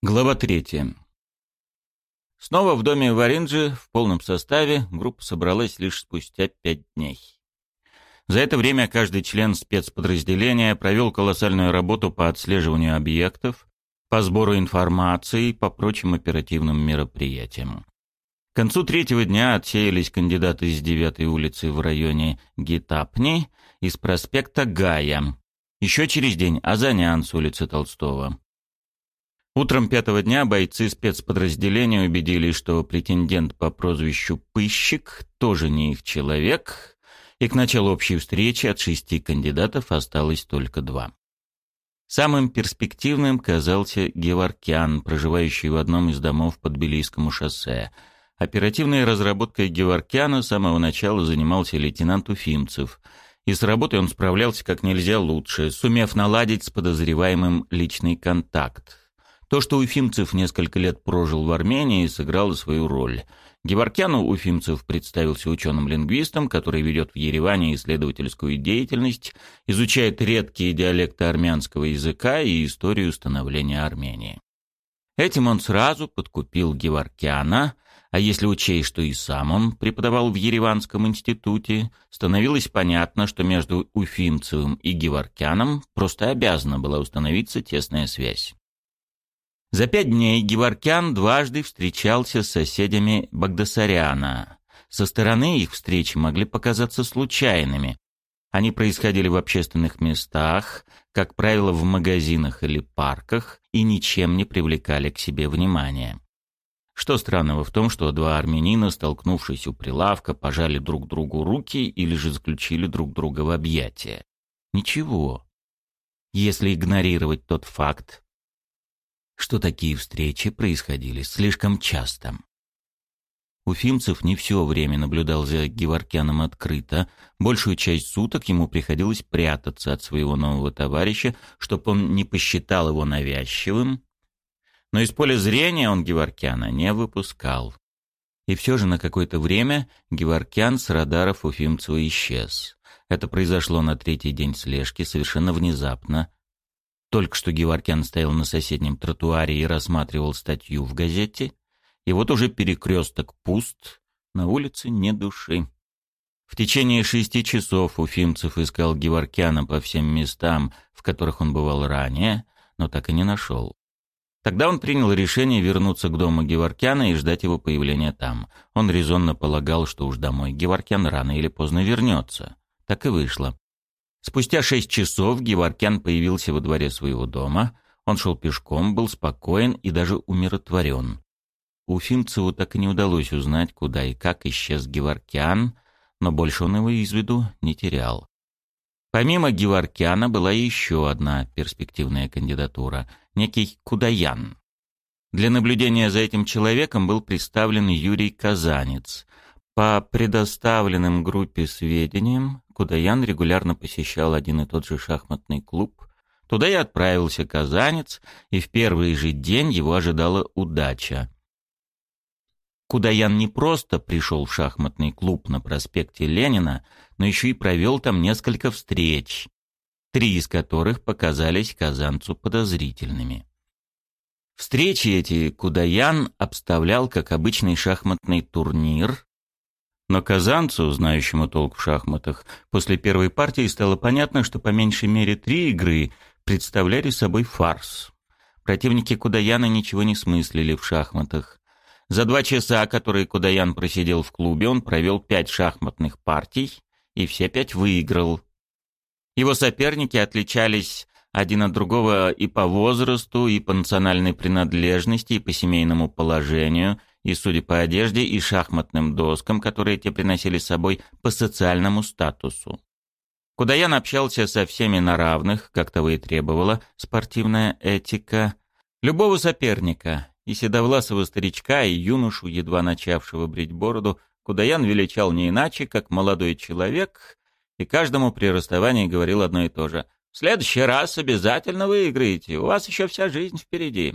Глава третья. Снова в доме Варинджи в полном составе группа собралась лишь спустя пять дней. За это время каждый член спецподразделения провел колоссальную работу по отслеживанию объектов, по сбору информации и по прочим оперативным мероприятиям. К концу третьего дня отсеялись кандидаты из 9 улицы в районе Гитапни из проспекта Гая. Еще через день Азанян с улицы Толстого. Утром пятого дня бойцы спецподразделения убедились, что претендент по прозвищу «Пыщик» тоже не их человек, и к началу общей встречи от шести кандидатов осталось только два. Самым перспективным казался Геворкян, проживающий в одном из домов под Белийскому шоссе. Оперативной разработкой Геворкяна с самого начала занимался лейтенант Уфимцев, и с работой он справлялся как нельзя лучше, сумев наладить с подозреваемым личный контакт. То, что Уфимцев несколько лет прожил в Армении, сыграло свою роль. Геворкяну Уфимцев представился ученым-лингвистом, который ведет в Ереване исследовательскую деятельность, изучает редкие диалекты армянского языка и историю становления Армении. Этим он сразу подкупил Геворкяна, а если учесть, что и сам он преподавал в Ереванском институте, становилось понятно, что между Уфимцевым и Геворкяном просто обязана была установиться тесная связь. За пять дней Геворкян дважды встречался с соседями Багдасаряна. Со стороны их встречи могли показаться случайными. Они происходили в общественных местах, как правило, в магазинах или парках, и ничем не привлекали к себе внимания. Что странного в том, что два армянина, столкнувшись у прилавка, пожали друг другу руки или же заключили друг друга в объятия? Ничего. Если игнорировать тот факт, что такие встречи происходили слишком часто. Уфимцев не все время наблюдал за Геворкяном открыто, большую часть суток ему приходилось прятаться от своего нового товарища, чтобы он не посчитал его навязчивым, но из поля зрения он Геворкяна не выпускал. И все же на какое-то время Геворкян с радаров Уфимцева исчез. Это произошло на третий день слежки, совершенно внезапно, только что Геворкян стоял на соседнем тротуаре и рассматривал статью в газете, и вот уже перекресток пуст, на улице не души. В течение шести часов Уфимцев искал Геворкяна по всем местам, в которых он бывал ранее, но так и не нашел. Тогда он принял решение вернуться к дому Геворкяна и ждать его появления там. Он резонно полагал, что уж домой Геворкян рано или поздно вернется. Так и вышло. Спустя шесть часов Геворкян появился во дворе своего дома. Он шел пешком, был спокоен и даже умиротворен. Уфимцеву так и не удалось узнать, куда и как исчез Геворкян, но больше он его из виду не терял. Помимо Геворкяна была еще одна перспективная кандидатура — некий Кудаян. Для наблюдения за этим человеком был представлен Юрий Казанец. По предоставленным группе сведениям, Кудаян регулярно посещал один и тот же шахматный клуб. Туда и отправился казанец, и в первый же день его ожидала удача. Кудаян не просто пришел в шахматный клуб на проспекте Ленина, но еще и провел там несколько встреч, три из которых показались казанцу подозрительными. Встречи эти Кудаян обставлял как обычный шахматный турнир, но казанцу, знающему толк в шахматах, после первой партии стало понятно, что по меньшей мере три игры представляли собой фарс. Противники Кудаяна ничего не смыслили в шахматах. За два часа, которые Кудаян просидел в клубе, он провел пять шахматных партий и все пять выиграл. Его соперники отличались один от другого и по возрасту, и по национальной принадлежности, и по семейному положению, и, судя по одежде и шахматным доскам, которые те приносили с собой, по социальному статусу. Кудаян общался со всеми на равных, как того и требовала спортивная этика. Любого соперника, и седовласого старичка, и юношу, едва начавшего брить бороду, Кудаян величал не иначе, как молодой человек, и каждому при расставании говорил одно и то же. «В следующий раз обязательно выиграете, у вас еще вся жизнь впереди».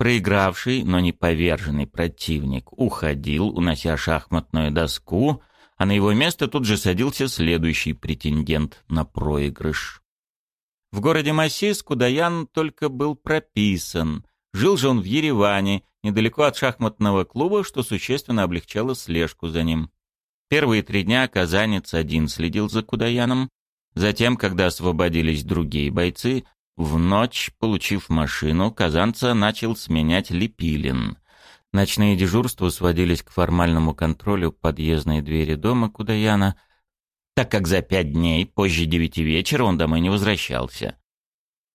Проигравший, но не поверженный противник уходил, унося шахматную доску, а на его место тут же садился следующий претендент на проигрыш. В городе Массис Кудаян только был прописан, Жил же он в Ереване, недалеко от шахматного клуба, что существенно облегчало слежку за ним. Первые три дня казанец один следил за Кудаяном. Затем, когда освободились другие бойцы, в ночь, получив машину, казанца начал сменять Лепилин. Ночные дежурства сводились к формальному контролю подъездной двери дома Кудаяна, так как за пять дней, позже девяти вечера, он домой не возвращался.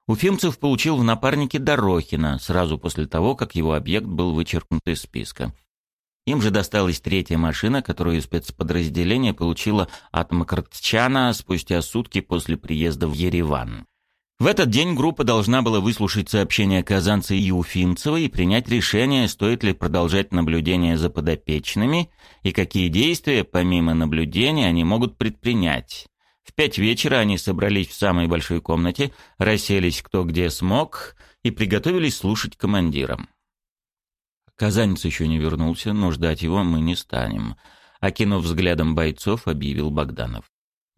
Уфимцев получил в напарнике Дорохина сразу после того, как его объект был вычеркнут из списка. Им же досталась третья машина, которую спецподразделение получило от Макартчана спустя сутки после приезда в Ереван. В этот день группа должна была выслушать сообщения Казанца и Уфимцева и принять решение, стоит ли продолжать наблюдение за подопечными и какие действия, помимо наблюдения, они могут предпринять. В пять вечера они собрались в самой большой комнате, расселись кто где смог и приготовились слушать командирам. Казанец еще не вернулся, но ждать его мы не станем. Окинув взглядом бойцов, объявил Богданов.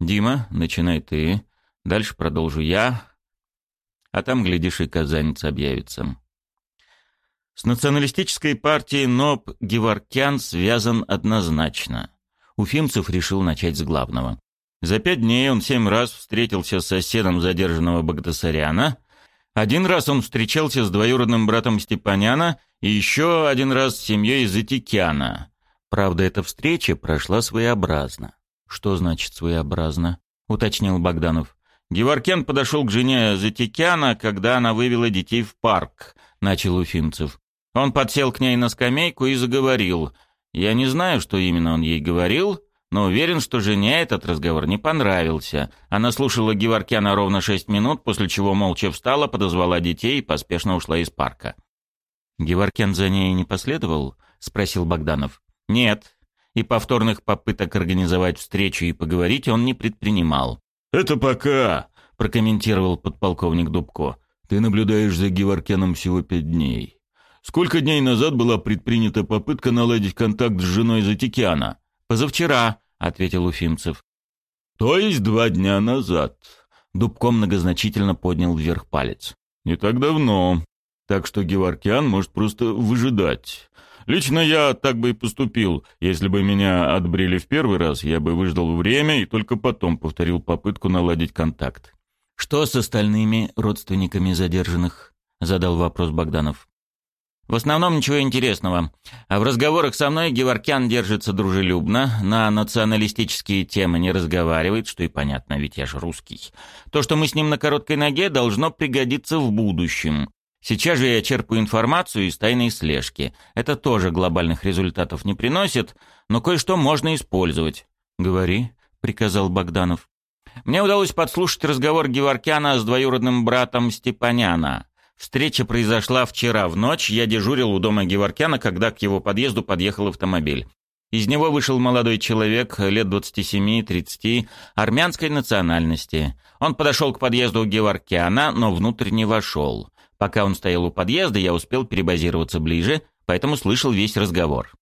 «Дима, начинай ты. Дальше продолжу я. А там, глядишь, и казанец объявится». С националистической партией НОП Геворкян связан однозначно. Уфимцев решил начать с главного. За пять дней он семь раз встретился с соседом задержанного Багдасаряна. Один раз он встречался с двоюродным братом Степаняна и еще один раз с семьей Затикяна. Правда, эта встреча прошла своеобразно. «Что значит своеобразно?» — уточнил Богданов. Геворкен подошел к жене Затикяна, когда она вывела детей в парк, — начал Уфимцев. Он подсел к ней на скамейку и заговорил. Я не знаю, что именно он ей говорил, но уверен, что жене этот разговор не понравился. Она слушала Геворкяна ровно шесть минут, после чего молча встала, подозвала детей и поспешно ушла из парка. «Геворкян за ней не последовал?» — спросил Богданов. «Нет». И повторных попыток организовать встречу и поговорить он не предпринимал. «Это пока», — прокомментировал подполковник Дубко. «Ты наблюдаешь за Геворкяном всего пять дней. Сколько дней назад была предпринята попытка наладить контакт с женой Затикяна?» «Позавчера», — ответил Уфимцев. «То есть два дня назад». Дубко многозначительно поднял вверх палец. «Не так давно. Так что Геворкян может просто выжидать. Лично я так бы и поступил. Если бы меня отбрили в первый раз, я бы выждал время и только потом повторил попытку наладить контакт». «Что с остальными родственниками задержанных?» — задал вопрос Богданов. В основном ничего интересного. А в разговорах со мной Геворкян держится дружелюбно, на националистические темы не разговаривает, что и понятно, ведь я же русский. То, что мы с ним на короткой ноге, должно пригодиться в будущем. Сейчас же я черпаю информацию из тайной слежки. Это тоже глобальных результатов не приносит, но кое-что можно использовать. «Говори», — приказал Богданов. Мне удалось подслушать разговор Геворкяна с двоюродным братом Степаняна. Встреча произошла вчера в ночь. Я дежурил у дома Геворкяна, когда к его подъезду подъехал автомобиль. Из него вышел молодой человек, лет 27-30, армянской национальности. Он подошел к подъезду Геворкяна, но внутрь не вошел. Пока он стоял у подъезда, я успел перебазироваться ближе, поэтому слышал весь разговор.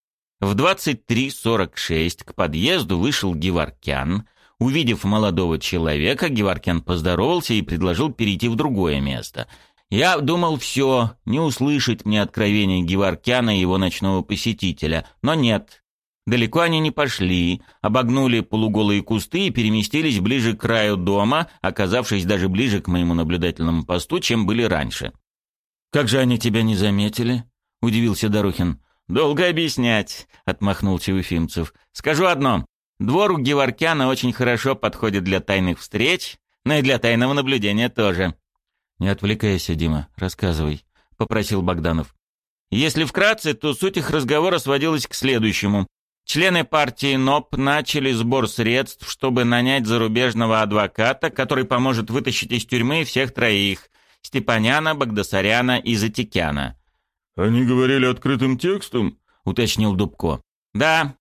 В 23.46 к подъезду вышел Геворкян. Увидев молодого человека, Геворкян поздоровался и предложил перейти в другое место — я думал, все, не услышать мне откровения Геворкяна и его ночного посетителя, но нет. Далеко они не пошли, обогнули полуголые кусты и переместились ближе к краю дома, оказавшись даже ближе к моему наблюдательному посту, чем были раньше. «Как же они тебя не заметили?» — удивился Дорохин. «Долго объяснять», — отмахнулся Уфимцев. «Скажу одно. Двор у Геворкяна очень хорошо подходит для тайных встреч, но и для тайного наблюдения тоже. «Не отвлекайся, Дима, рассказывай», — попросил Богданов. Если вкратце, то суть их разговора сводилась к следующему. Члены партии НОП начали сбор средств, чтобы нанять зарубежного адвоката, который поможет вытащить из тюрьмы всех троих – Степаняна, Багдасаряна и Затикяна. «Они говорили открытым текстом?» – уточнил Дубко. «Да,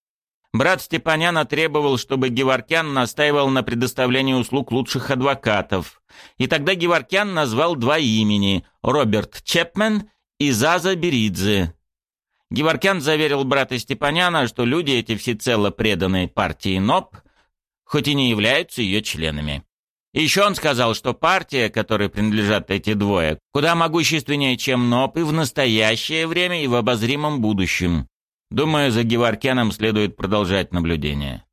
Брат Степаняна требовал, чтобы Геворкян настаивал на предоставлении услуг лучших адвокатов. И тогда Геворкян назвал два имени – Роберт Чепмен и Заза Беридзе. Геворкян заверил брата Степаняна, что люди эти всецело преданы партии НОП, хоть и не являются ее членами. Еще он сказал, что партия, которой принадлежат эти двое, куда могущественнее, чем НОП и в настоящее время, и в обозримом будущем. Думаю, за Геворкяном следует продолжать наблюдение.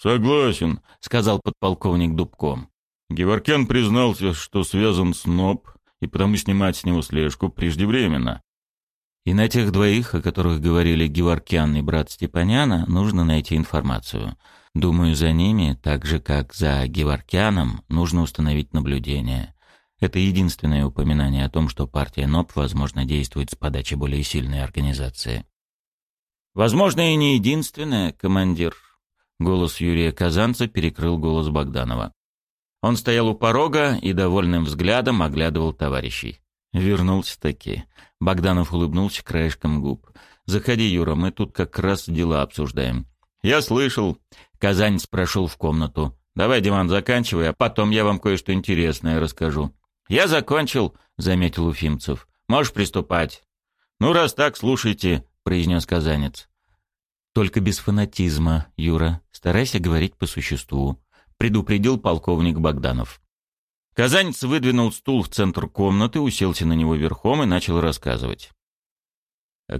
«Согласен», — сказал подполковник Дубком. Геворкян признался, что связан с НОП, и потому снимать с него слежку преждевременно. И на тех двоих, о которых говорили Геворкян и брат Степаняна, нужно найти информацию. Думаю, за ними, так же как за Геворкяном, нужно установить наблюдение. Это единственное упоминание о том, что партия НОП, возможно, действует с подачи более сильной организации. Возможно, и не единственное, командир. Голос Юрия Казанца перекрыл голос Богданова. Он стоял у порога и довольным взглядом оглядывал товарищей. Вернулся-таки. Богданов улыбнулся краешком губ. «Заходи, Юра, мы тут как раз дела обсуждаем». «Я слышал». Казанец прошел в комнату. «Давай, Диман, заканчивай, а потом я вам кое-что интересное расскажу». «Я закончил», — заметил Уфимцев. «Можешь приступать». «Ну, раз так, слушайте», — произнес Казанец. «Только без фанатизма, Юра. Старайся говорить по существу», — предупредил полковник Богданов. Казанец выдвинул стул в центр комнаты, уселся на него верхом и начал рассказывать.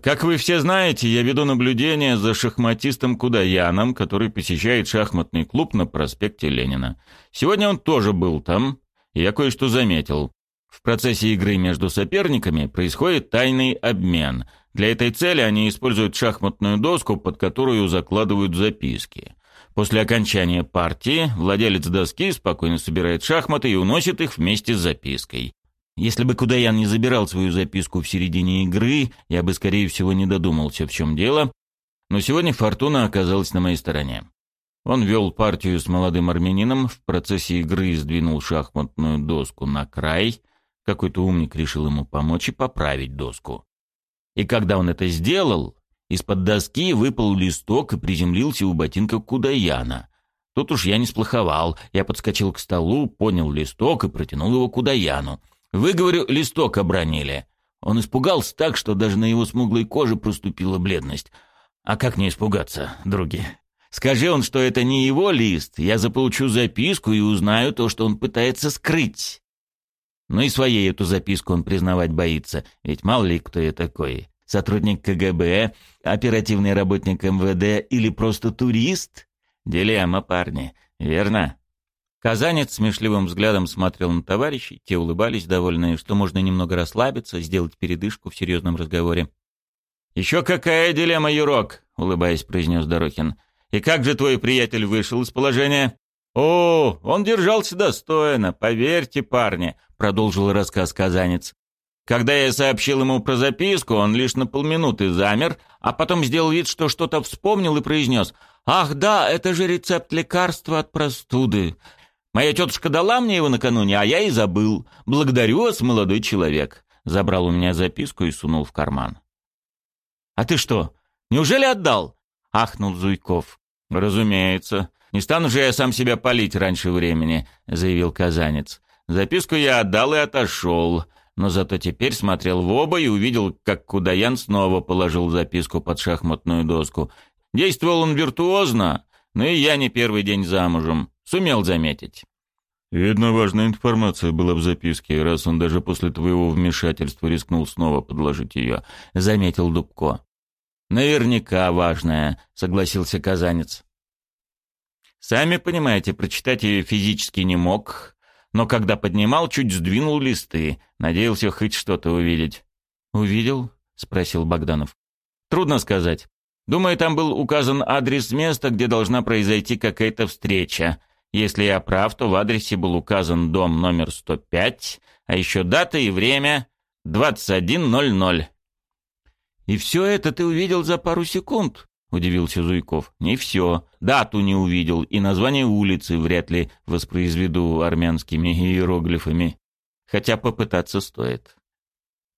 Как вы все знаете, я веду наблюдение за шахматистом Кудаяном, который посещает шахматный клуб на проспекте Ленина. Сегодня он тоже был там, и я кое-что заметил. В процессе игры между соперниками происходит тайный обмен. Для этой цели они используют шахматную доску, под которую закладывают записки. После окончания партии владелец доски спокойно собирает шахматы и уносит их вместе с запиской. Если бы Кудаян не забирал свою записку в середине игры, я бы, скорее всего, не додумался, в чем дело. Но сегодня фортуна оказалась на моей стороне. Он вел партию с молодым армянином, в процессе игры сдвинул шахматную доску на край. Какой-то умник решил ему помочь и поправить доску. И когда он это сделал, из-под доски выпал листок и приземлился у ботинка Кудаяна. Тут уж я не сплоховал. Я подскочил к столу, понял листок и протянул его Кудаяну. Вы, говорю, листок обронили. Он испугался так, что даже на его смуглой коже проступила бледность. А как не испугаться, други? Скажи он, что это не его лист, я заполучу записку и узнаю то, что он пытается скрыть. Ну и своей эту записку он признавать боится, ведь мало ли кто я такой. Сотрудник КГБ, оперативный работник МВД или просто турист? Дилемма, парни, верно? Казанец смешливым взглядом смотрел на товарищей, те улыбались, довольные, что можно немного расслабиться, сделать передышку в серьезном разговоре. «Еще какая дилемма, Юрок!» — улыбаясь, произнес Дорохин. «И как же твой приятель вышел из положения?» «О, он держался достойно, поверьте, парни», — продолжил рассказ Казанец. «Когда я сообщил ему про записку, он лишь на полминуты замер, а потом сделал вид, что что-то вспомнил и произнес. «Ах да, это же рецепт лекарства от простуды. Моя тетушка дала мне его накануне, а я и забыл. Благодарю вас, молодой человек. Забрал у меня записку и сунул в карман. А ты что, неужели отдал? Ахнул Зуйков. Разумеется. Не стану же я сам себя палить раньше времени, заявил Казанец. Записку я отдал и отошел, но зато теперь смотрел в оба и увидел, как Кудаян снова положил записку под шахматную доску. Действовал он виртуозно, но и я не первый день замужем. Сумел заметить. Видно, важная информация была в записке, раз он даже после твоего вмешательства рискнул снова подложить ее, — заметил Дубко. Наверняка важная, — согласился Казанец. Сами понимаете, прочитать ее физически не мог, но когда поднимал, чуть сдвинул листы, надеялся хоть что-то увидеть. «Увидел?» — спросил Богданов. «Трудно сказать. Думаю, там был указан адрес места, где должна произойти какая-то встреча. Если я прав, то в адресе был указан дом номер 105, а еще дата и время 21.00. «И все это ты увидел за пару секунд?» — удивился Зуйков. «Не все. Дату не увидел, и название улицы вряд ли воспроизведу армянскими иероглифами. Хотя попытаться стоит».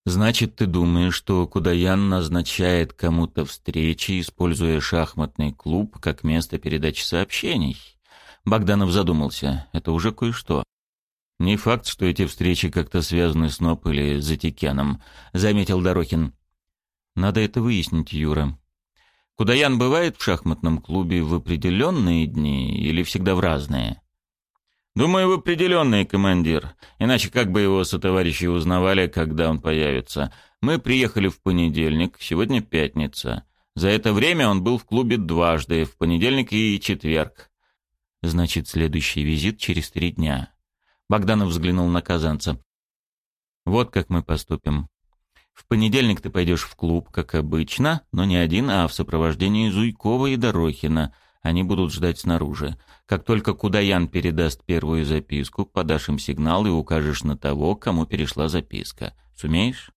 «Значит, ты думаешь, что Кудаян назначает кому-то встречи, используя шахматный клуб как место передачи сообщений?» Богданов задумался. Это уже кое-что. Не факт, что эти встречи как-то связаны с НОП или Затикяном, заметил Дорохин. Надо это выяснить, Юра. Кудаян бывает в шахматном клубе в определенные дни или всегда в разные? «Думаю, в определенный, командир. Иначе как бы его сотоварищи узнавали, когда он появится. Мы приехали в понедельник, сегодня пятница. За это время он был в клубе дважды, в понедельник и четверг. Значит, следующий визит через три дня». Богданов взглянул на казанца. «Вот как мы поступим. В понедельник ты пойдешь в клуб, как обычно, но не один, а в сопровождении Зуйкова и Дорохина. Они будут ждать снаружи. Как только Кудаян передаст первую записку, подашь им сигнал и укажешь на того, кому перешла записка. Сумеешь?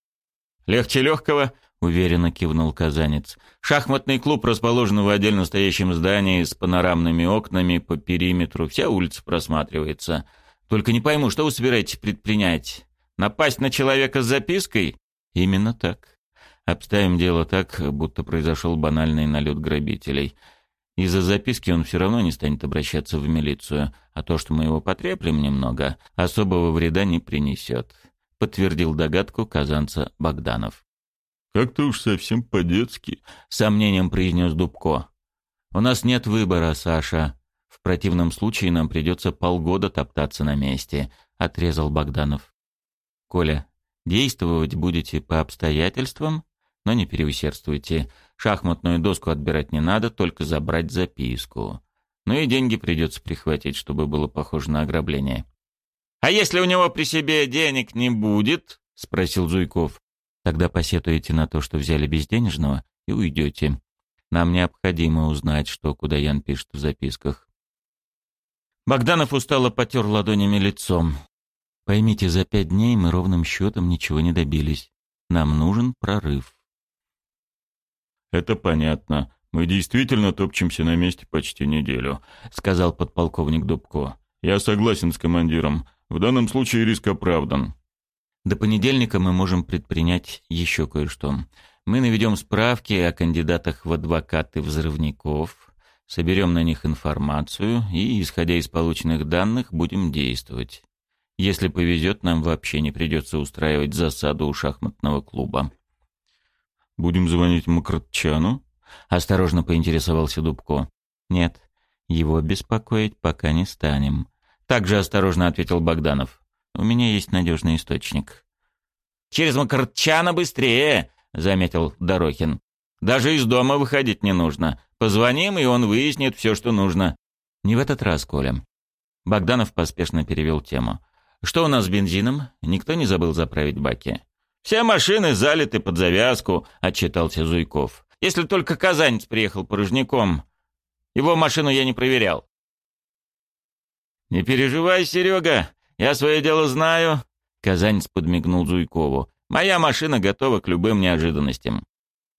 Легче легкого, уверенно кивнул казанец. Шахматный клуб расположен в отдельно стоящем здании с панорамными окнами по периметру. Вся улица просматривается. Только не пойму, что вы собираетесь предпринять? Напасть на человека с запиской? Именно так. Обставим дело так, будто произошел банальный налет грабителей. Из-за записки он все равно не станет обращаться в милицию, а то, что мы его потреплем немного, особого вреда не принесет», — подтвердил догадку казанца Богданов. «Как-то уж совсем по-детски», — сомнением произнес Дубко. «У нас нет выбора, Саша. В противном случае нам придется полгода топтаться на месте», — отрезал Богданов. «Коля, действовать будете по обстоятельствам, но не переусердствуйте. Шахматную доску отбирать не надо, только забрать записку. Ну и деньги придется прихватить, чтобы было похоже на ограбление. «А если у него при себе денег не будет?» — спросил Зуйков. «Тогда посетуете на то, что взяли безденежного, и уйдете. Нам необходимо узнать, что Кудаян пишет в записках». Богданов устало потер ладонями лицом. «Поймите, за пять дней мы ровным счетом ничего не добились. Нам нужен прорыв». «Это понятно. Мы действительно топчемся на месте почти неделю», — сказал подполковник Дубко. «Я согласен с командиром. В данном случае риск оправдан». «До понедельника мы можем предпринять еще кое-что. Мы наведем справки о кандидатах в адвокаты взрывников, соберем на них информацию и, исходя из полученных данных, будем действовать. Если повезет, нам вообще не придется устраивать засаду у шахматного клуба». «Будем звонить Макротчану?» — осторожно поинтересовался Дубко. «Нет, его беспокоить пока не станем», — также осторожно ответил Богданов. «У меня есть надежный источник». «Через Макротчана быстрее!» — заметил Дорохин. «Даже из дома выходить не нужно. Позвоним, и он выяснит все, что нужно». «Не в этот раз, Коля». Богданов поспешно перевел тему. «Что у нас с бензином? Никто не забыл заправить баки?» «Все машины залиты под завязку», — отчитался Зуйков. «Если только казанец приехал порожняком. Его машину я не проверял». «Не переживай, Серега, я свое дело знаю», — казанец подмигнул Зуйкову. «Моя машина готова к любым неожиданностям».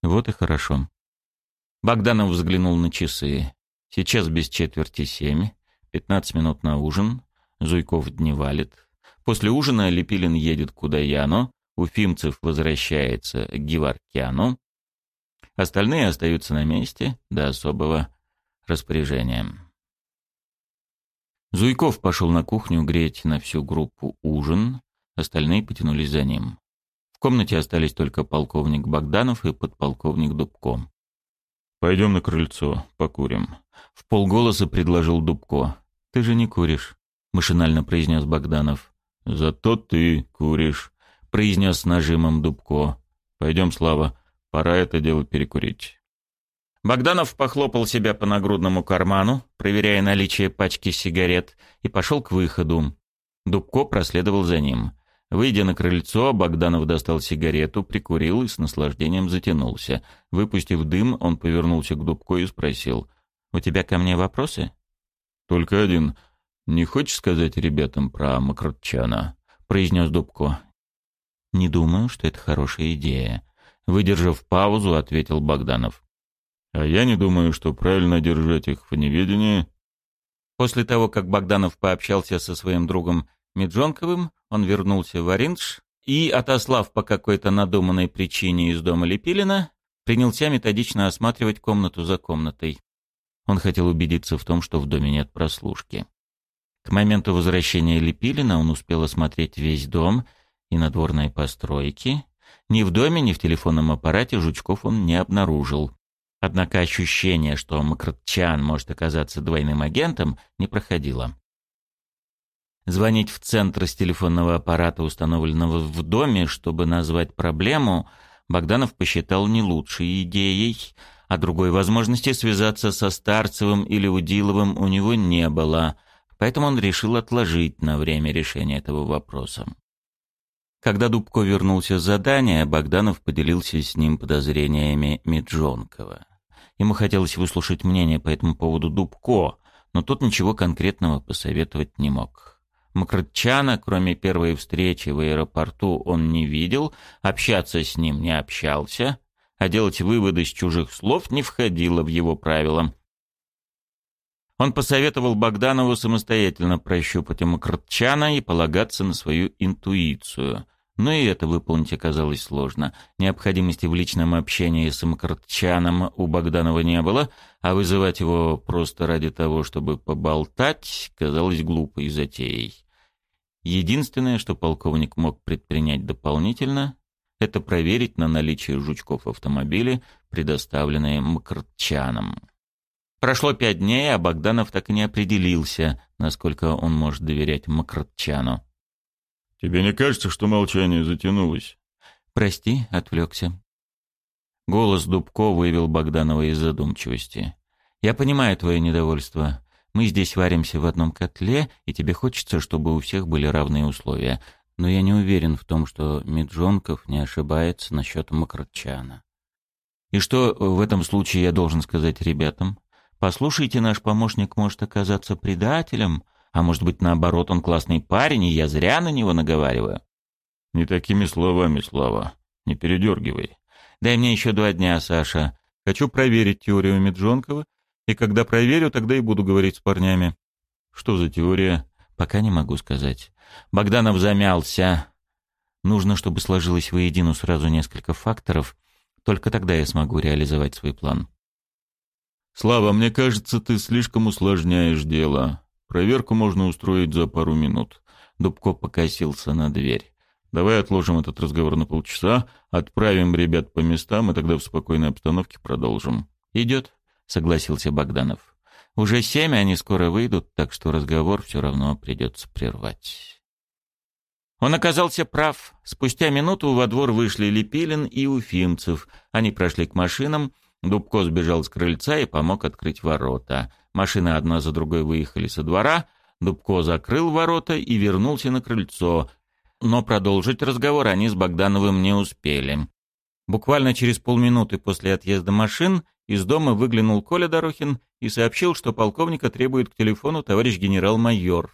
«Вот и хорошо». Богданов взглянул на часы. Сейчас без четверти семь, пятнадцать минут на ужин. Зуйков дневалит. После ужина Лепилин едет куда Яно, Уфимцев возвращается к Геворкяну. Остальные остаются на месте до особого распоряжения. Зуйков пошел на кухню греть на всю группу ужин, остальные потянулись за ним. В комнате остались только полковник Богданов и подполковник Дубко. «Пойдем на крыльцо, покурим», — в полголоса предложил Дубко. «Ты же не куришь», — машинально произнес Богданов. «Зато ты куришь», — произнес с нажимом Дубко. «Пойдем, Слава, пора это дело перекурить». Богданов похлопал себя по нагрудному карману, проверяя наличие пачки сигарет, и пошел к выходу. Дубко проследовал за ним. Выйдя на крыльцо, Богданов достал сигарету, прикурил и с наслаждением затянулся. Выпустив дым, он повернулся к Дубко и спросил. «У тебя ко мне вопросы?» «Только один. Не хочешь сказать ребятам про Макротчана?» — произнес Дубко. «Не думаю, что это хорошая идея», — выдержав паузу, ответил Богданов. «А я не думаю, что правильно держать их в неведении». После того, как Богданов пообщался со своим другом Меджонковым, он вернулся в Ориндж и, отослав по какой-то надуманной причине из дома Лепилина, принялся методично осматривать комнату за комнатой. Он хотел убедиться в том, что в доме нет прослушки. К моменту возвращения Лепилина он успел осмотреть весь дом — и надворные постройки. Ни в доме, ни в телефонном аппарате жучков он не обнаружил. Однако ощущение, что Макротчан может оказаться двойным агентом, не проходило. Звонить в центр с телефонного аппарата, установленного в доме, чтобы назвать проблему, Богданов посчитал не лучшей идеей, а другой возможности связаться со Старцевым или Удиловым у него не было, поэтому он решил отложить на время решения этого вопроса. Когда Дубко вернулся с задания, Богданов поделился с ним подозрениями Меджонкова. Ему хотелось выслушать мнение по этому поводу Дубко, но тот ничего конкретного посоветовать не мог. Макротчана, кроме первой встречи в аэропорту, он не видел, общаться с ним не общался, а делать выводы с чужих слов не входило в его правила. Он посоветовал Богданову самостоятельно прощупать Макротчана и полагаться на свою интуицию. Но и это выполнить оказалось сложно. Необходимости в личном общении с Макротчаном у Богданова не было, а вызывать его просто ради того, чтобы поболтать, казалось глупой затеей. Единственное, что полковник мог предпринять дополнительно, это проверить на наличие жучков в автомобиле, предоставленные Мкртчаном. Прошло пять дней, а Богданов так и не определился, насколько он может доверять Мкртчану. «Тебе не кажется, что молчание затянулось?» «Прости», — отвлекся. Голос Дубко вывел Богданова из задумчивости. «Я понимаю твое недовольство. Мы здесь варимся в одном котле, и тебе хочется, чтобы у всех были равные условия. Но я не уверен в том, что Меджонков не ошибается насчет Макротчана. И что в этом случае я должен сказать ребятам? Послушайте, наш помощник может оказаться предателем, а может быть, наоборот, он классный парень, и я зря на него наговариваю. Не такими словами, Слава. Не передергивай. Дай мне еще два дня, Саша. Хочу проверить теорию Меджонкова, и когда проверю, тогда и буду говорить с парнями. Что за теория? Пока не могу сказать. Богданов замялся. Нужно, чтобы сложилось воедино сразу несколько факторов. Только тогда я смогу реализовать свой план. Слава, мне кажется, ты слишком усложняешь дело. Проверку можно устроить за пару минут. Дубко покосился на дверь. Давай отложим этот разговор на полчаса, отправим ребят по местам и тогда в спокойной обстановке продолжим. Идет, согласился Богданов. Уже семь, они скоро выйдут, так что разговор все равно придется прервать. Он оказался прав. Спустя минуту во двор вышли Лепилин и Уфимцев. Они прошли к машинам. Дубко сбежал с крыльца и помог открыть ворота. Машины одна за другой выехали со двора, Дубко закрыл ворота и вернулся на крыльцо, но продолжить разговор они с Богдановым не успели. Буквально через полминуты после отъезда машин из дома выглянул Коля Дорохин и сообщил, что полковника требует к телефону товарищ генерал-майор.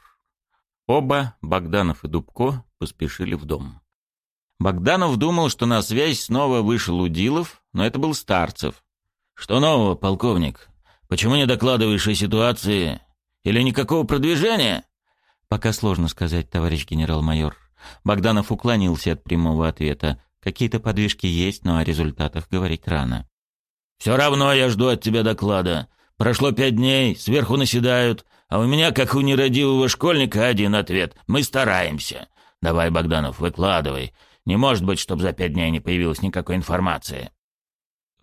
Оба, Богданов и Дубко, поспешили в дом. Богданов думал, что на связь снова вышел Удилов, но это был Старцев. «Что нового, полковник?» Почему не докладываешь о ситуации? Или никакого продвижения?» «Пока сложно сказать, товарищ генерал-майор». Богданов уклонился от прямого ответа. «Какие-то подвижки есть, но о результатах говорить рано». «Все равно я жду от тебя доклада. Прошло пять дней, сверху наседают, а у меня, как у нерадивого школьника, один ответ. Мы стараемся. Давай, Богданов, выкладывай. Не может быть, чтобы за пять дней не появилось никакой информации».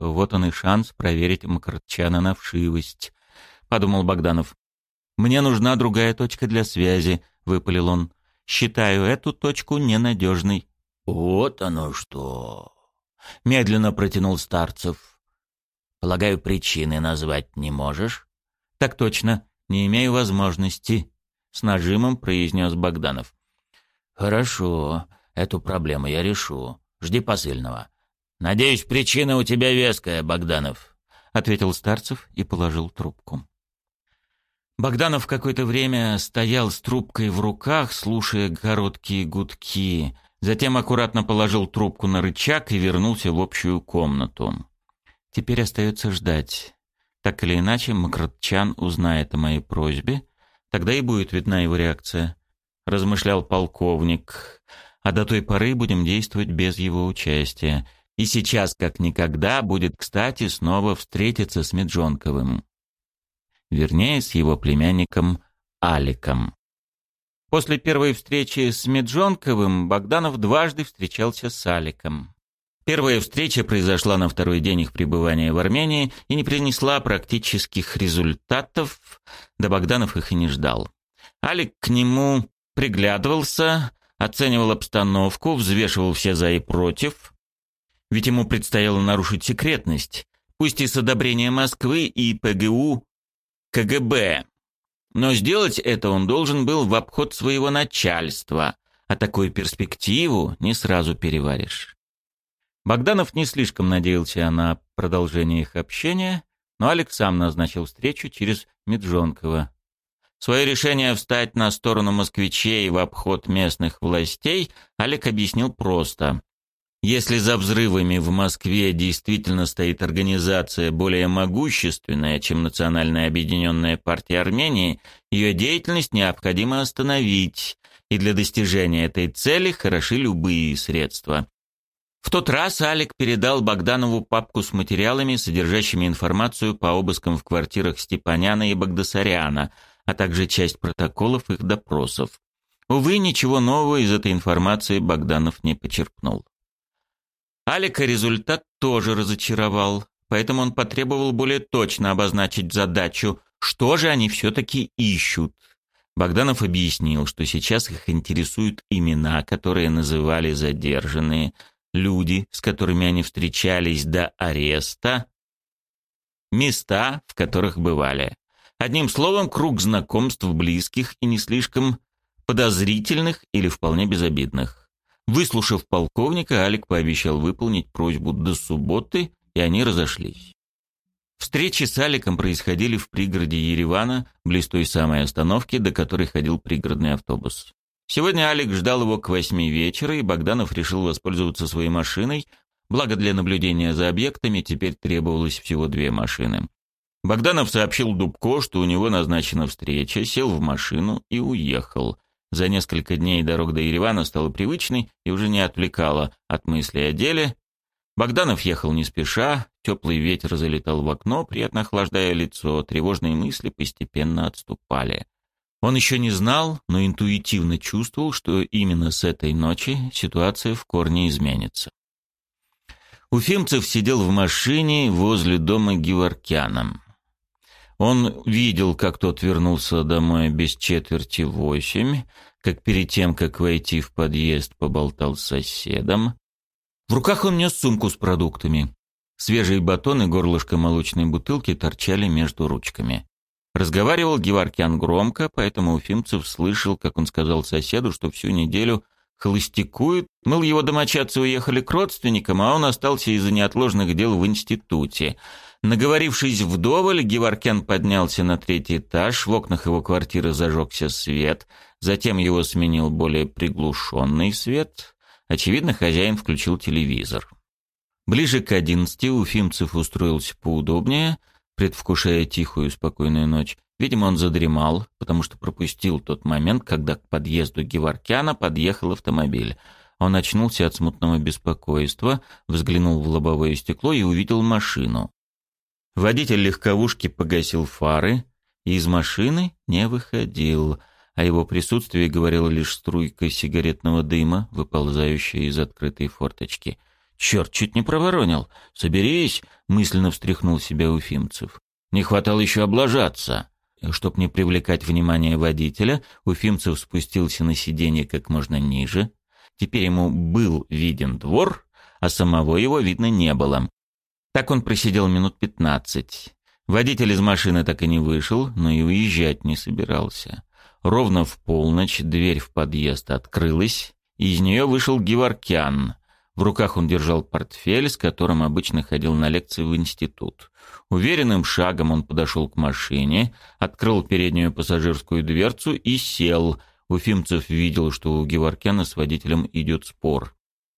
Вот он и шанс проверить Мкртчана на вшивость, подумал Богданов. Мне нужна другая точка для связи, выпалил он. Считаю эту точку ненадежной. Вот оно что. Медленно протянул Старцев. Полагаю, причины назвать не можешь? Так точно, не имею возможности, с нажимом произнес Богданов. Хорошо, эту проблему я решу. Жди посыльного. «Надеюсь, причина у тебя веская, Богданов», — ответил Старцев и положил трубку. Богданов какое-то время стоял с трубкой в руках, слушая короткие гудки, затем аккуратно положил трубку на рычаг и вернулся в общую комнату. Теперь остается ждать. Так или иначе, Макротчан узнает о моей просьбе, тогда и будет видна его реакция, размышлял полковник. А до той поры будем действовать без его участия. И сейчас, как никогда, будет кстати снова встретиться с Меджонковым. Вернее, с его племянником Аликом. После первой встречи с Меджонковым Богданов дважды встречался с Аликом. Первая встреча произошла на второй день их пребывания в Армении и не принесла практических результатов, да Богданов их и не ждал. Алик к нему приглядывался, оценивал обстановку, взвешивал все за и против. Ведь ему предстояло нарушить секретность, пусть и с одобрения Москвы и ПГУ КГБ. Но сделать это он должен был в обход своего начальства, а такую перспективу не сразу переваришь. Богданов не слишком надеялся на продолжение их общения, но Алекс сам назначил встречу через Меджонкова. Свое решение встать на сторону москвичей в обход местных властей Алик объяснил просто. Если за взрывами в Москве действительно стоит организация более могущественная, чем Национальная объединенная партия Армении, ее деятельность необходимо остановить, и для достижения этой цели хороши любые средства. В тот раз Алик передал Богданову папку с материалами, содержащими информацию по обыскам в квартирах Степаняна и Багдасаряна, а также часть протоколов их допросов. Увы, ничего нового из этой информации Богданов не почерпнул. Алика результат тоже разочаровал, поэтому он потребовал более точно обозначить задачу, что же они все-таки ищут. Богданов объяснил, что сейчас их интересуют имена, которые называли задержанные, люди, с которыми они встречались до ареста, места, в которых бывали. Одним словом, круг знакомств близких и не слишком подозрительных или вполне безобидных. Выслушав полковника, Алик пообещал выполнить просьбу до субботы, и они разошлись. Встречи с Аликом происходили в пригороде Еревана, близ той самой остановки, до которой ходил пригородный автобус. Сегодня Алик ждал его к восьми вечера, и Богданов решил воспользоваться своей машиной, благо для наблюдения за объектами теперь требовалось всего две машины. Богданов сообщил Дубко, что у него назначена встреча, сел в машину и уехал. За несколько дней дорог до Еревана стала привычной и уже не отвлекала от мыслей о деле. Богданов ехал не спеша, теплый ветер залетал в окно, приятно охлаждая лицо, тревожные мысли постепенно отступали. Он еще не знал, но интуитивно чувствовал, что именно с этой ночи ситуация в корне изменится. Уфимцев сидел в машине возле дома Геворкяна. Он видел, как тот вернулся домой без четверти восемь, как перед тем, как войти в подъезд, поболтал с соседом. В руках он нес сумку с продуктами. Свежие батоны, горлышко молочной бутылки торчали между ручками. Разговаривал Геворкян громко, поэтому Уфимцев слышал, как он сказал соседу, что всю неделю холостякует. Мыл, его домочадцы уехали к родственникам, а он остался из-за неотложных дел в институте. Наговорившись вдоволь, Геворкян поднялся на третий этаж, в окнах его квартиры зажегся свет, затем его сменил более приглушенный свет. Очевидно, хозяин включил телевизор. Ближе к одиннадцати Уфимцев устроился поудобнее — предвкушая тихую спокойную ночь. Видимо, он задремал, потому что пропустил тот момент, когда к подъезду Геворкяна подъехал автомобиль. Он очнулся от смутного беспокойства, взглянул в лобовое стекло и увидел машину. Водитель легковушки погасил фары и из машины не выходил. О его присутствии говорила лишь струйка сигаретного дыма, выползающая из открытой форточки — Черт, чуть не проворонил. Соберись, мысленно встряхнул себя Уфимцев. Не хватало еще облажаться. Чтоб не привлекать внимание водителя, Уфимцев спустился на сиденье как можно ниже. Теперь ему был виден двор, а самого его видно не было. Так он просидел минут пятнадцать. Водитель из машины так и не вышел, но и уезжать не собирался. Ровно в полночь дверь в подъезд открылась, и из нее вышел Геворкян. В руках он держал портфель, с которым обычно ходил на лекции в институт. Уверенным шагом он подошел к машине, открыл переднюю пассажирскую дверцу и сел. Уфимцев видел, что у Геворкяна с водителем идет спор.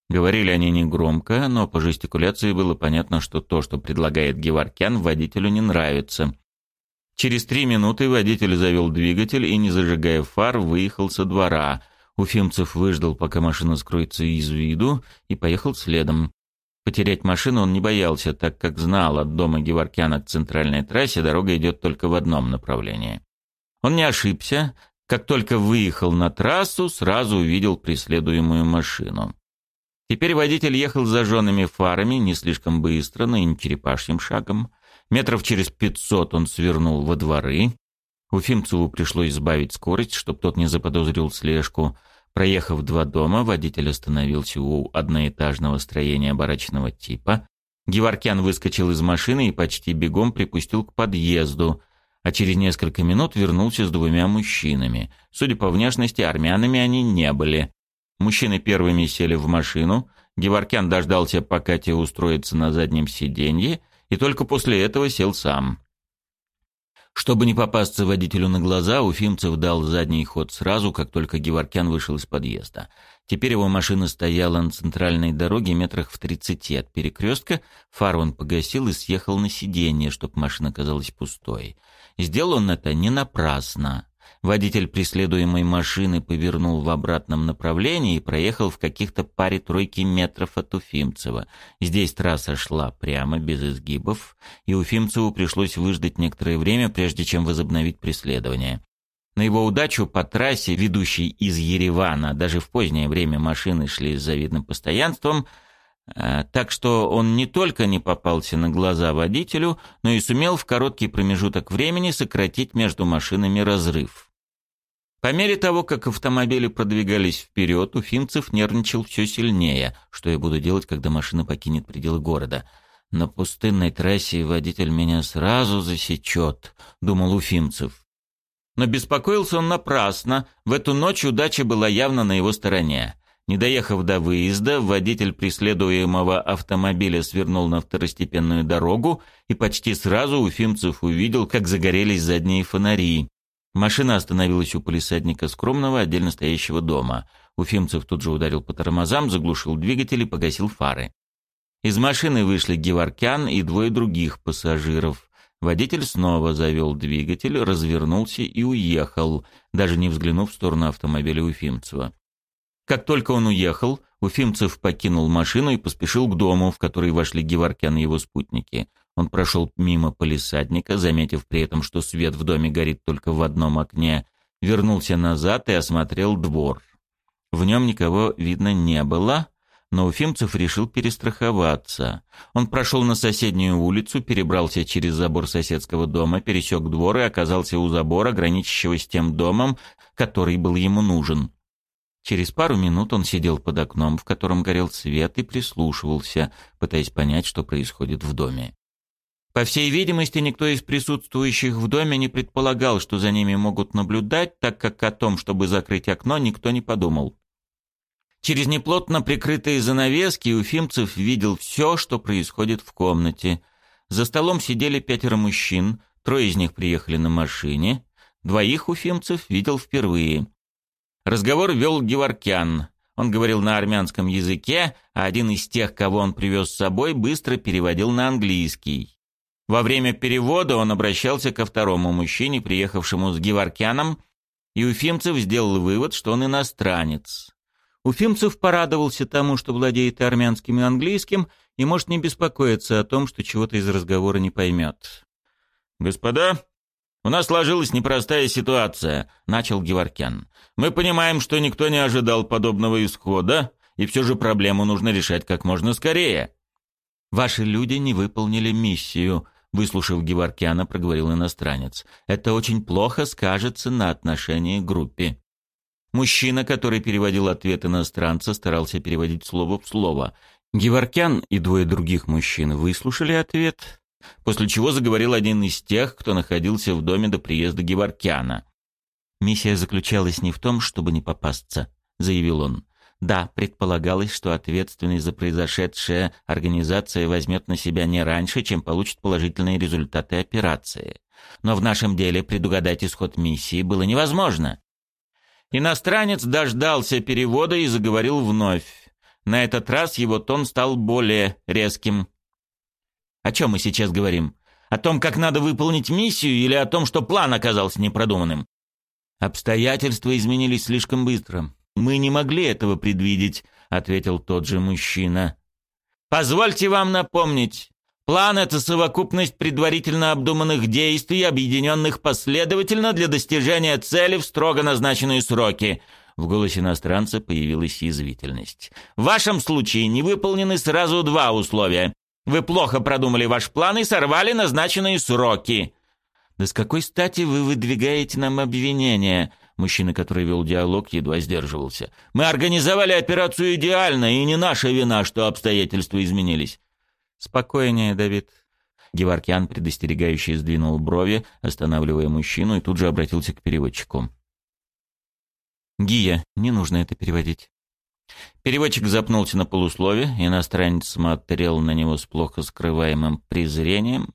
Говорили они негромко, но по жестикуляции было понятно, что то, что предлагает Геворкян, водителю не нравится. Через три минуты водитель завел двигатель и, не зажигая фар, выехал со двора – Уфимцев выждал, пока машина скроется из виду, и поехал следом. Потерять машину он не боялся, так как знал от дома Геворкяна к центральной трассе дорога идет только в одном направлении. Он не ошибся. Как только выехал на трассу, сразу увидел преследуемую машину. Теперь водитель ехал с зажженными фарами, не слишком быстро, но и не черепашьим шагом. Метров через пятьсот он свернул во дворы. Уфимцеву пришлось сбавить скорость, чтобы тот не заподозрил слежку. Проехав два дома, водитель остановился у одноэтажного строения барачного типа. Геворкян выскочил из машины и почти бегом припустил к подъезду, а через несколько минут вернулся с двумя мужчинами. Судя по внешности, армянами они не были. Мужчины первыми сели в машину, Геворкян дождался, пока те устроятся на заднем сиденье, и только после этого сел сам. Чтобы не попасться водителю на глаза, Уфимцев дал задний ход сразу, как только Геворкян вышел из подъезда. Теперь его машина стояла на центральной дороге метрах в тридцати от перекрестка, фар он погасил и съехал на сиденье, чтобы машина казалась пустой. Сделал он это не напрасно. Водитель преследуемой машины повернул в обратном направлении и проехал в каких-то паре тройки метров от Уфимцева. Здесь трасса шла прямо, без изгибов, и Уфимцеву пришлось выждать некоторое время, прежде чем возобновить преследование. На его удачу по трассе, ведущей из Еревана, даже в позднее время машины шли с завидным постоянством, э, так что он не только не попался на глаза водителю, но и сумел в короткий промежуток времени сократить между машинами разрыв. По мере того, как автомобили продвигались вперед, Уфимцев нервничал все сильнее, что я буду делать, когда машина покинет пределы города. На пустынной трассе водитель меня сразу засечет, думал Уфимцев. Но беспокоился он напрасно, в эту ночь удача была явно на его стороне. Не доехав до выезда, водитель преследуемого автомобиля свернул на второстепенную дорогу, и почти сразу Уфимцев увидел, как загорелись задние фонари. Машина остановилась у полисадника скромного, отдельно стоящего дома. Уфимцев тут же ударил по тормозам, заглушил двигатель и погасил фары. Из машины вышли Геворкян и двое других пассажиров. Водитель снова завел двигатель, развернулся и уехал, даже не взглянув в сторону автомобиля Уфимцева. Как только он уехал, Уфимцев покинул машину и поспешил к дому, в который вошли Геворкян и его спутники. Он прошел мимо полисадника, заметив при этом, что свет в доме горит только в одном окне, вернулся назад и осмотрел двор. В нем никого видно не было, но Уфимцев решил перестраховаться. Он прошел на соседнюю улицу, перебрался через забор соседского дома, пересек двор и оказался у забора, граничащего с тем домом, который был ему нужен. Через пару минут он сидел под окном, в котором горел свет, и прислушивался, пытаясь понять, что происходит в доме. По всей видимости, никто из присутствующих в доме не предполагал, что за ними могут наблюдать, так как о том, чтобы закрыть окно, никто не подумал. Через неплотно прикрытые занавески Уфимцев видел все, что происходит в комнате. За столом сидели пятеро мужчин, трое из них приехали на машине, двоих Уфимцев видел впервые. Разговор вел Геворкян. Он говорил на армянском языке, а один из тех, кого он привез с собой, быстро переводил на английский. Во время перевода он обращался ко второму мужчине, приехавшему с Геворкяном, и Уфимцев сделал вывод, что он иностранец. Уфимцев порадовался тому, что владеет армянским и английским, и может не беспокоиться о том, что чего-то из разговора не поймет. «Господа, у нас сложилась непростая ситуация», — начал Геворкян. «Мы понимаем, что никто не ожидал подобного исхода, и все же проблему нужно решать как можно скорее». «Ваши люди не выполнили миссию», Выслушав Геворкяна, проговорил иностранец. «Это очень плохо скажется на отношении к группе». Мужчина, который переводил ответ иностранца, старался переводить слово в слово. Геворкян и двое других мужчин выслушали ответ, после чего заговорил один из тех, кто находился в доме до приезда Геворкяна. «Миссия заключалась не в том, чтобы не попасться», — заявил он. Да, предполагалось, что ответственность за произошедшее организация возьмет на себя не раньше, чем получит положительные результаты операции. Но в нашем деле предугадать исход миссии было невозможно. Иностранец дождался перевода и заговорил вновь. На этот раз его тон стал более резким. «О чем мы сейчас говорим? О том, как надо выполнить миссию или о том, что план оказался непродуманным?» Обстоятельства изменились слишком быстро. «Мы не могли этого предвидеть», — ответил тот же мужчина. «Позвольте вам напомнить. План — это совокупность предварительно обдуманных действий, объединенных последовательно для достижения цели в строго назначенные сроки». В голосе иностранца появилась язвительность. «В вашем случае не выполнены сразу два условия. Вы плохо продумали ваш план и сорвали назначенные сроки. «Да с какой стати вы выдвигаете нам обвинения?» Мужчина, который вел диалог, едва сдерживался. «Мы организовали операцию идеально, и не наша вина, что обстоятельства изменились». «Спокойнее, Давид». Геваркиан предостерегающе сдвинул брови, останавливая мужчину, и тут же обратился к переводчику. «Гия, не нужно это переводить». Переводчик запнулся на полуслове, иностранец смотрел на него с плохо скрываемым презрением.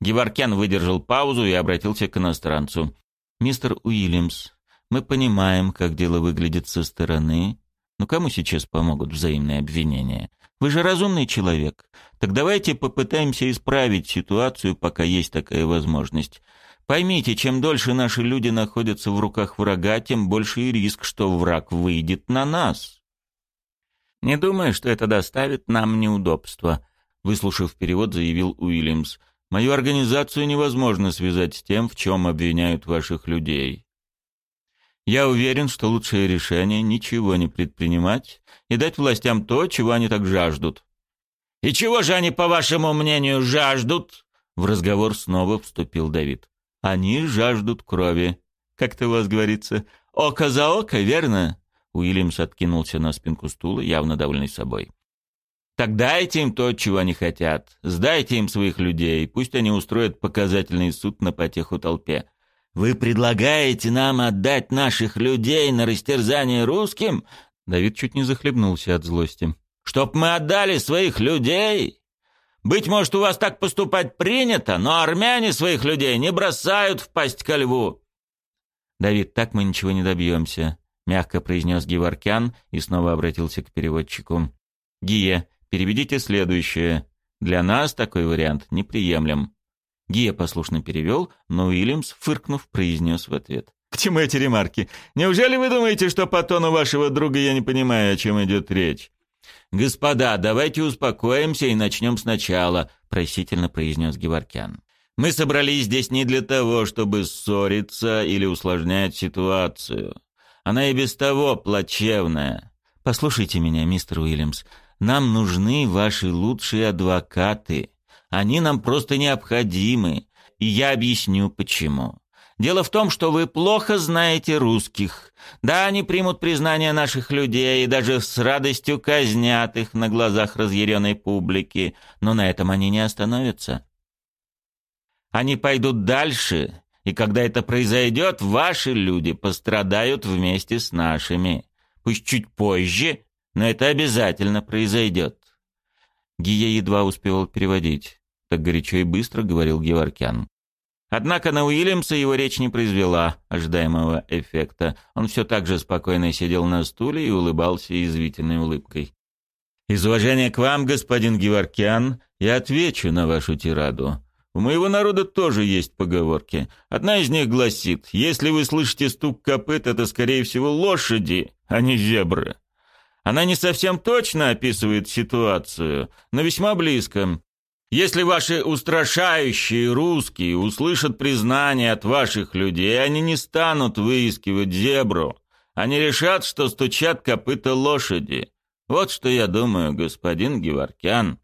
Геваркян выдержал паузу и обратился к иностранцу. «Мистер Уильямс, мы понимаем, как дело выглядит со стороны, но кому сейчас помогут взаимные обвинения? Вы же разумный человек. Так давайте попытаемся исправить ситуацию, пока есть такая возможность. Поймите, чем дольше наши люди находятся в руках врага, тем больше и риск, что враг выйдет на нас. Не думаю, что это доставит нам неудобства, выслушав перевод, заявил Уильямс. Мою организацию невозможно связать с тем, в чем обвиняют ваших людей. Я уверен, что лучшее решение — ничего не предпринимать и дать властям то, чего они так жаждут. «И чего же они, по вашему мнению, жаждут?» В разговор снова вступил Давид. «Они жаждут крови. Как-то у вас говорится, око за око, верно?» Уильямс откинулся на спинку стула, явно довольный собой. «Так дайте им то, чего они хотят. Сдайте им своих людей. Пусть они устроят показательный суд на потеху толпе. «Вы предлагаете нам отдать наших людей на растерзание русским?» Давид чуть не захлебнулся от злости. «Чтоб мы отдали своих людей? Быть может, у вас так поступать принято, но армяне своих людей не бросают в пасть ко льву». «Давид, так мы ничего не добьемся», — мягко произнес Геворкян и снова обратился к переводчику. «Гия, переведите следующее. Для нас такой вариант неприемлем. Гия послушно перевел, но Уильямс, фыркнув, произнес в ответ. «К чему эти ремарки? Неужели вы думаете, что по тону вашего друга я не понимаю, о чем идет речь?» «Господа, давайте успокоимся и начнем сначала», — просительно произнес Геворкян. «Мы собрались здесь не для того, чтобы ссориться или усложнять ситуацию. Она и без того плачевная. Послушайте меня, мистер Уильямс, нам нужны ваши лучшие адвокаты». Они нам просто необходимы, и я объясню почему. Дело в том, что вы плохо знаете русских. Да, они примут признание наших людей и даже с радостью казнят их на глазах разъяренной публики, но на этом они не остановятся. Они пойдут дальше, и когда это произойдет, ваши люди пострадают вместе с нашими. Пусть чуть позже, но это обязательно произойдет. Гия едва успевал переводить. Так горячо и быстро говорил Геворкян. Однако на Уильямса его речь не произвела ожидаемого эффекта. Он все так же спокойно сидел на стуле и улыбался язвительной улыбкой. «Из уважения к вам, господин Геворкян, я отвечу на вашу тираду. У моего народа тоже есть поговорки. Одна из них гласит, если вы слышите стук копыт, это, скорее всего, лошади, а не зебры. Она не совсем точно описывает ситуацию, но весьма близко. Если ваши устрашающие русские услышат признание от ваших людей, они не станут выискивать зебру. Они решат, что стучат копыта лошади. Вот что я думаю, господин Геворкян.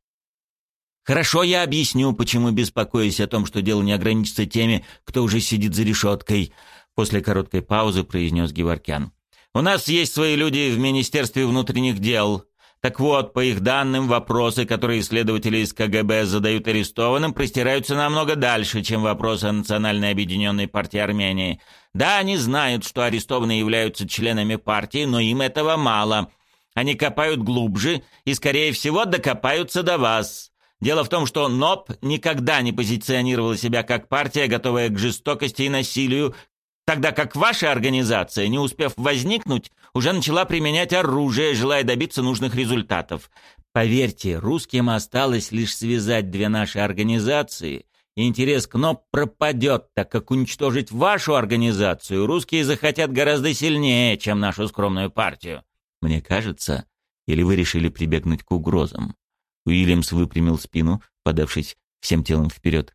Хорошо, я объясню, почему беспокоюсь о том, что дело не ограничится теми, кто уже сидит за решеткой. После короткой паузы произнес Геворкян. У нас есть свои люди в Министерстве внутренних дел. Так вот, по их данным, вопросы, которые следователи из КГБ задают арестованным, простираются намного дальше, чем вопросы о Национальной объединенной партии Армении. Да, они знают, что арестованные являются членами партии, но им этого мало. Они копают глубже и, скорее всего, докопаются до вас. Дело в том, что НОП никогда не позиционировала себя как партия, готовая к жестокости и насилию, тогда как ваша организация, не успев возникнуть, уже начала применять оружие, желая добиться нужных результатов. Поверьте, русским осталось лишь связать две наши организации, и интерес к НОП пропадет, так как уничтожить вашу организацию русские захотят гораздо сильнее, чем нашу скромную партию. Мне кажется, или вы решили прибегнуть к угрозам? Уильямс выпрямил спину, подавшись всем телом вперед.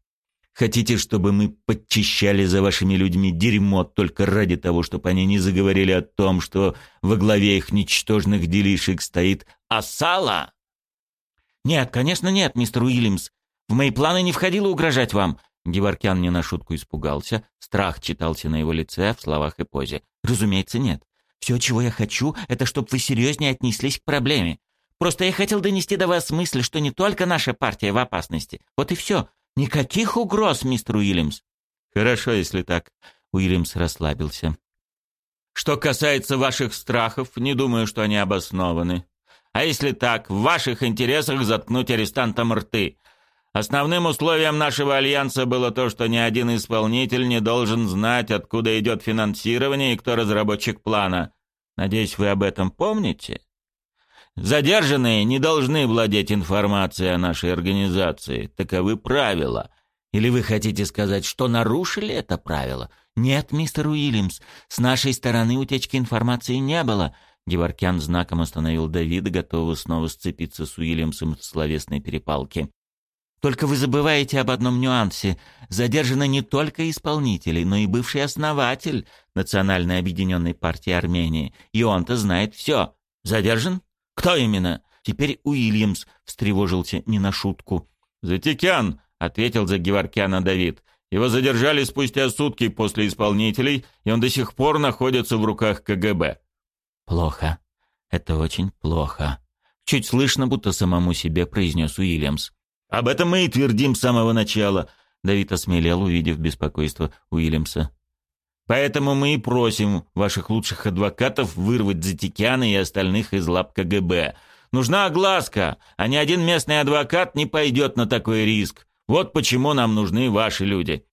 Хотите, чтобы мы подчищали за вашими людьми дерьмо только ради того, чтобы они не заговорили о том, что во главе их ничтожных делишек стоит Асала? Нет, конечно нет, мистер Уильямс. В мои планы не входило угрожать вам. Геворкян не на шутку испугался. Страх читался на его лице, в словах и позе. «Разумеется, нет. Все, чего я хочу, это чтобы вы серьезнее отнеслись к проблеме. Просто я хотел донести до вас мысль, что не только наша партия в опасности. Вот и все. Никаких угроз, мистер Уильямс». «Хорошо, если так». Уильямс расслабился. «Что касается ваших страхов, не думаю, что они обоснованы. А если так, в ваших интересах заткнуть арестантам рты. Основным условием нашего альянса было то, что ни один исполнитель не должен знать, откуда идет финансирование и кто разработчик плана. Надеюсь, вы об этом помните? Задержанные не должны владеть информацией о нашей организации. Таковы правила. Или вы хотите сказать, что нарушили это правило? Нет, мистер Уильямс, с нашей стороны утечки информации не было. Геворкян знаком остановил Давида, готового снова сцепиться с Уильямсом в словесной перепалке. Только вы забываете об одном нюансе. Задержаны не только исполнители, но и бывший основатель Национальной объединенной партии Армении. И он-то знает все. Задержан? Кто именно? Теперь Уильямс встревожился не на шутку. «Затекян», — ответил за Геворкяна Давид. «Его задержали спустя сутки после исполнителей, и он до сих пор находится в руках КГБ». «Плохо. Это очень плохо». Чуть слышно, будто самому себе произнес Уильямс. Об этом мы и твердим с самого начала. Давид осмелел, увидев беспокойство Уильямса. Поэтому мы и просим ваших лучших адвокатов вырвать Затикяна и остальных из лап КГБ. Нужна огласка, а ни один местный адвокат не пойдет на такой риск. Вот почему нам нужны ваши люди».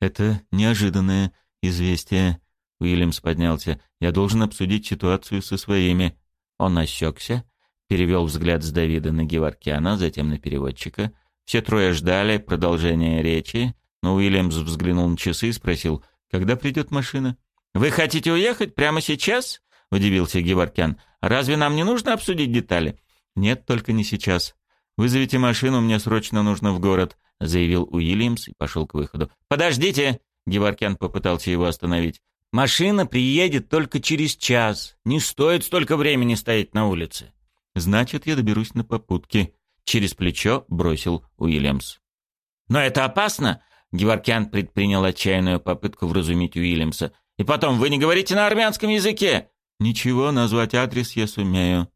«Это неожиданное известие», — Уильямс поднялся. «Я должен обсудить ситуацию со своими». Он осекся, перевел взгляд с Давида на Геворкиана, затем на переводчика. Все трое ждали продолжения речи, но Уильямс взглянул на часы и спросил, когда придет машина. «Вы хотите уехать прямо сейчас?» — удивился Геворкян. «Разве нам не нужно обсудить детали?» «Нет, только не сейчас. Вызовите машину, мне срочно нужно в город», — заявил Уильямс и пошел к выходу. «Подождите!» — Геворкян попытался его остановить. «Машина приедет только через час. Не стоит столько времени стоять на улице». Значит, я доберусь на попутке. Через плечо бросил Уильямс. Но это опасно. Геворкян предпринял отчаянную попытку вразумить Уильямса. И потом, вы не говорите на армянском языке. Ничего, назвать адрес я сумею.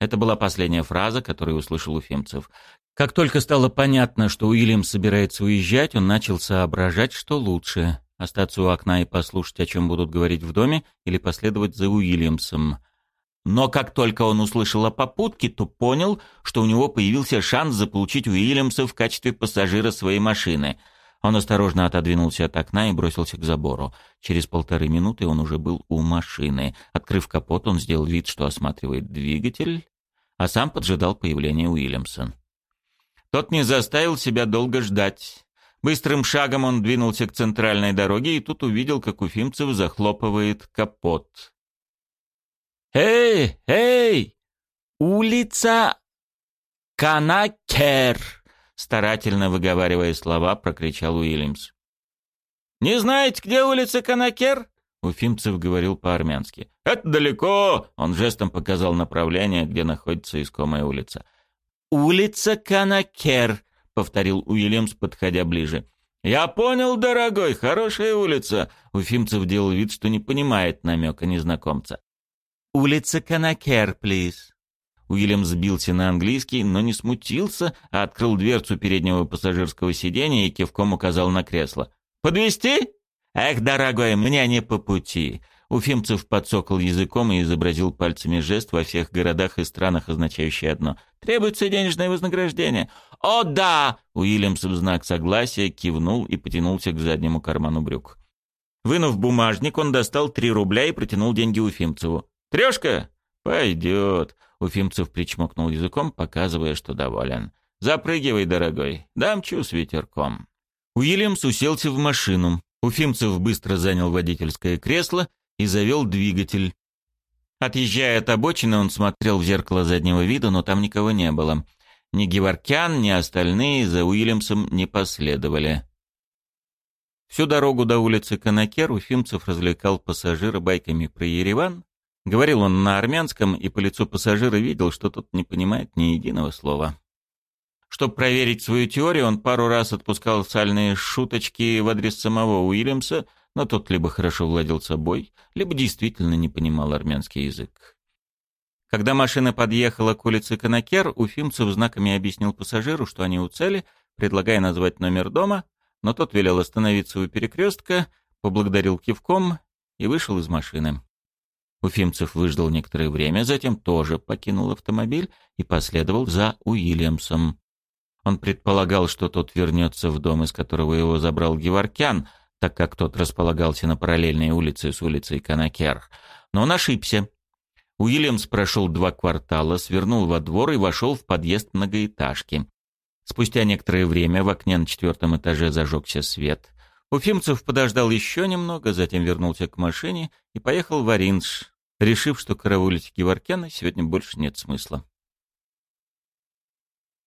Это была последняя фраза, которую услышал Уфимцев. Как только стало понятно, что Уильям собирается уезжать, он начал соображать, что лучше — остаться у окна и послушать, о чем будут говорить в доме, или последовать за Уильямсом — но как только он услышал о попутке, то понял, что у него появился шанс заполучить Уильямса в качестве пассажира своей машины. Он осторожно отодвинулся от окна и бросился к забору. Через полторы минуты он уже был у машины. Открыв капот, он сделал вид, что осматривает двигатель, а сам поджидал появления Уильямса. Тот не заставил себя долго ждать. Быстрым шагом он двинулся к центральной дороге и тут увидел, как Уфимцев захлопывает капот. «Эй, эй! Улица Канакер!» Старательно выговаривая слова, прокричал Уильямс. «Не знаете, где улица Канакер?» Уфимцев говорил по-армянски. «Это далеко!» Он жестом показал направление, где находится искомая улица. «Улица Канакер», — повторил Уильямс, подходя ближе. «Я понял, дорогой, хорошая улица!» Уфимцев делал вид, что не понимает намека незнакомца. «Улица Канакер, плиз». Уильям сбился на английский, но не смутился, а открыл дверцу переднего пассажирского сиденья и кивком указал на кресло. «Подвезти?» «Эх, дорогой, мне не по пути». Уфимцев подсокал языком и изобразил пальцами жест во всех городах и странах, означающий одно. «Требуется денежное вознаграждение». «О, да!» Уильямс в знак согласия кивнул и потянулся к заднему карману брюк. Вынув бумажник, он достал три рубля и протянул деньги Уфимцеву. Трешка? Пойдет. Уфимцев причмокнул языком, показывая, что доволен. Запрыгивай, дорогой. Дамчу с ветерком. Уильямс уселся в машину. Уфимцев быстро занял водительское кресло и завел двигатель. Отъезжая от обочины, он смотрел в зеркало заднего вида, но там никого не было. Ни Геворкян, ни остальные за Уильямсом не последовали. Всю дорогу до улицы Канакер Уфимцев развлекал пассажира байками про Ереван, Говорил он на армянском, и по лицу пассажира видел, что тот не понимает ни единого слова. Чтобы проверить свою теорию, он пару раз отпускал сальные шуточки в адрес самого Уильямса, но тот либо хорошо владел собой, либо действительно не понимал армянский язык. Когда машина подъехала к улице Конакер, Уфимцев знаками объяснил пассажиру, что они у цели, предлагая назвать номер дома, но тот велел остановиться у перекрестка, поблагодарил кивком и вышел из машины. Уфимцев выждал некоторое время, затем тоже покинул автомобиль и последовал за Уильямсом. Он предполагал, что тот вернется в дом, из которого его забрал Геворкян, так как тот располагался на параллельной улице с улицей Канакер. Но он ошибся. Уильямс прошел два квартала, свернул во двор и вошел в подъезд многоэтажки. Спустя некоторое время в окне на четвертом этаже зажегся свет. Уфимцев подождал еще немного, затем вернулся к машине и поехал в Ориндж, решив, что караулить Геворкяна сегодня больше нет смысла.